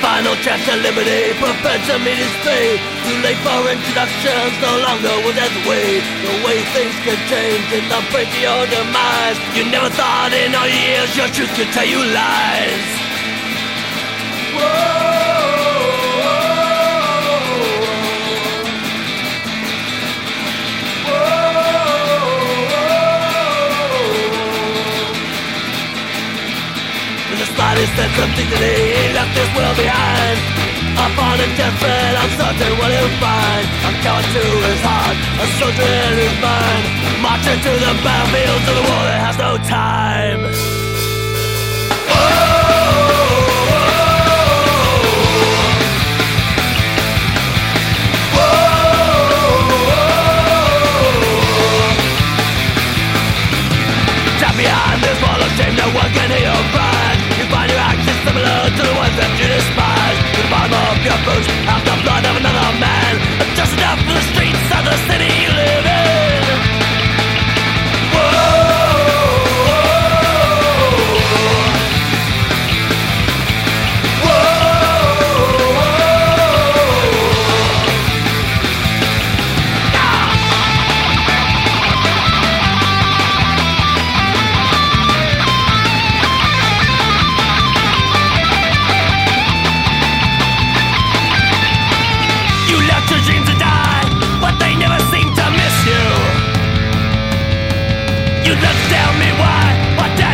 final chance at liberty to meet his fate Too late for introductions, no longer will death wait The way things can change and the brink of your demise You never thought in all years your truth could tell you lies Whoa. slightest sense of dignity world behind I find it different, I'm certain what you find. I'm coming to his heart, a soldier in his mind Marching to the battlefield, to the war that has no time. Whoa! Behind this wall of shame, no one can hear your cry should have tell me why. Why